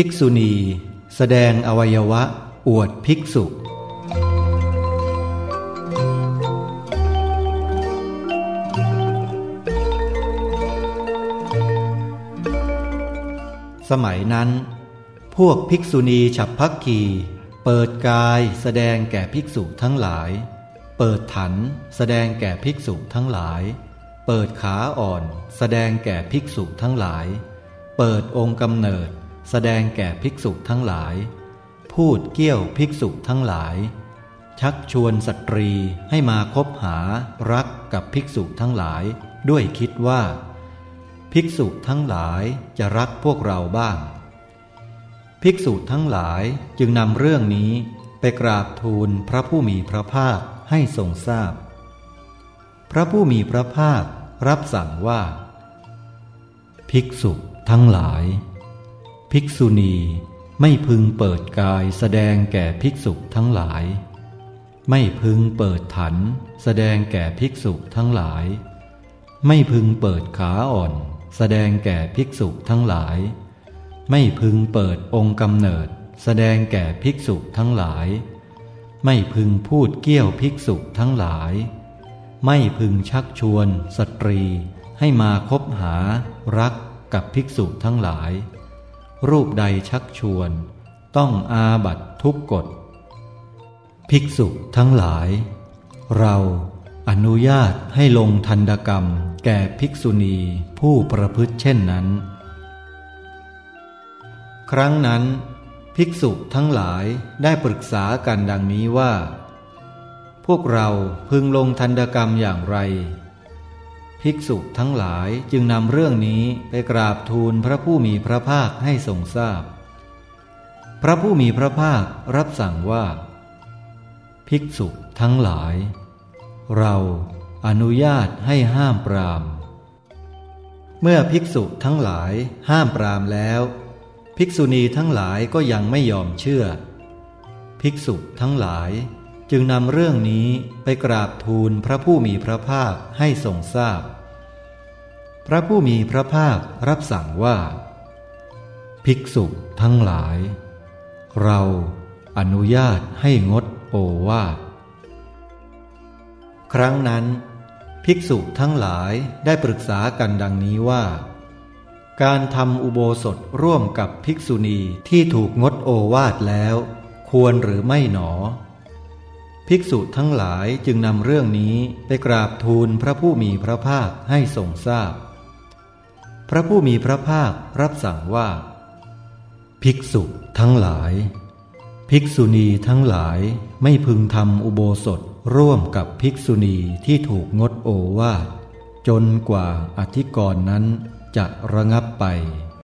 ภิกษุณี แสดงอวัยวะ อวดภิกษุ สมัยนั้น พวกภิกษุณีฉับพักคีเปิดกายแสดงแก่ภิกษุทั้งหลาย เปิดถันแสดงแก่ภิกษุทั้งหลาย เปิดขาอ่อน แสดงแก่ภิกษุทั้งหลาย เปิดองค์กำเนิด แสดงแก่ภิกษุทั้งหลาย พูดเกี้ยวภิกษุทั้งหลาย ชักชวนสตรีให้มาคบหารักกับภิกษุทั้งหลายด้วยคิดว่า ภิกษุทั้งหลายจะรักพวกเราบ้าง ภิกษุทั้งหลายจึงนำเรื่องนี้ไปกราบทูลพระผู้มีพระภาคให้ทรงทราบพพระผู้มีพระภาครับสั่งว่า ภิกษุทั้งหลาย ภิกษุณีไม่พึงเปิดกายแสดงแก่ภิกษุทั้งหลาย ไม่พึงเปิดถันแสดงแก่ภิกษุทั้งหลาย ไม่พึงเปิดขาอ่อน แสดงแก่ภิกษุทั้งหลาย ไม่พึงเปิดองค์กำเนิด แสดงแก่ภิกษุทั้งหลาย ไม่พึงพูดเกี้ยวภิกษุทั้งหลาย ไม่พึงชักชวนสตรีให้มาคบหารักกับภิกษุทั้งหลาย รูปใดชักชวน ต้องอาบัตทุกกฎ ภิกษุทั้งหลาย เราอนุญาตให้ลงทันกรรมแก่ภิกษุณีผู้ประพฤติเช่นนั้น ครั้งนั้น ภิกษุทั้งหลายได้ปรึกษากันดังนี้ว่า พวกเราพึงลงทันกรรมอย่างไร ภิกษุทั้งหลายจึงนำเรื่องนี้ไปกราบทูลพระผู้มีพระภาคให้ทรงทราบพพระผู้มีพระภาครับสั่งว่า ภิกษุทั้งหลาย เราอนุญาตให้ห้ามปราม เมื่อภิกษุทั้งหลายห้ามปรามแล้ว ภิกษุณีทั้งหลายก็ยังไม่ยอมเชื่อ ภิกษุทั้งหลาย จึงนำเรื่องนี้ไปกราบทูลพระผู้มีพระภาคให้ทรงทราบพพระผู้มีพระภาครับสั่งว่า ภิกษุทั้งหลาย เราอนุญาตให้งดโอวาทครั้งนั้น ภิกษุทั้งหลายได้ปรึกษากันดังนี้ว่า การทำอุโบสถร่วมกับภิกษุณีที่ถูกงดโอวาทแล้ว ควรหรือไม่หนอ ภิกษุทั้งหลายจึงนำเรื่องนี้ไปกราบทูลพระผู้มีพระภาคให้ทรงทราบพพระผู้มีพระภาครับสั่งว่า ภิกษุทั้งหลาย ภิกษุณีทั้งหลายไม่พึงทำอุโบสถร่วมกับภิกษุณีที่ถูกงดโอวาทจนกว่าอธิกรณ์นั้นจะระงับไป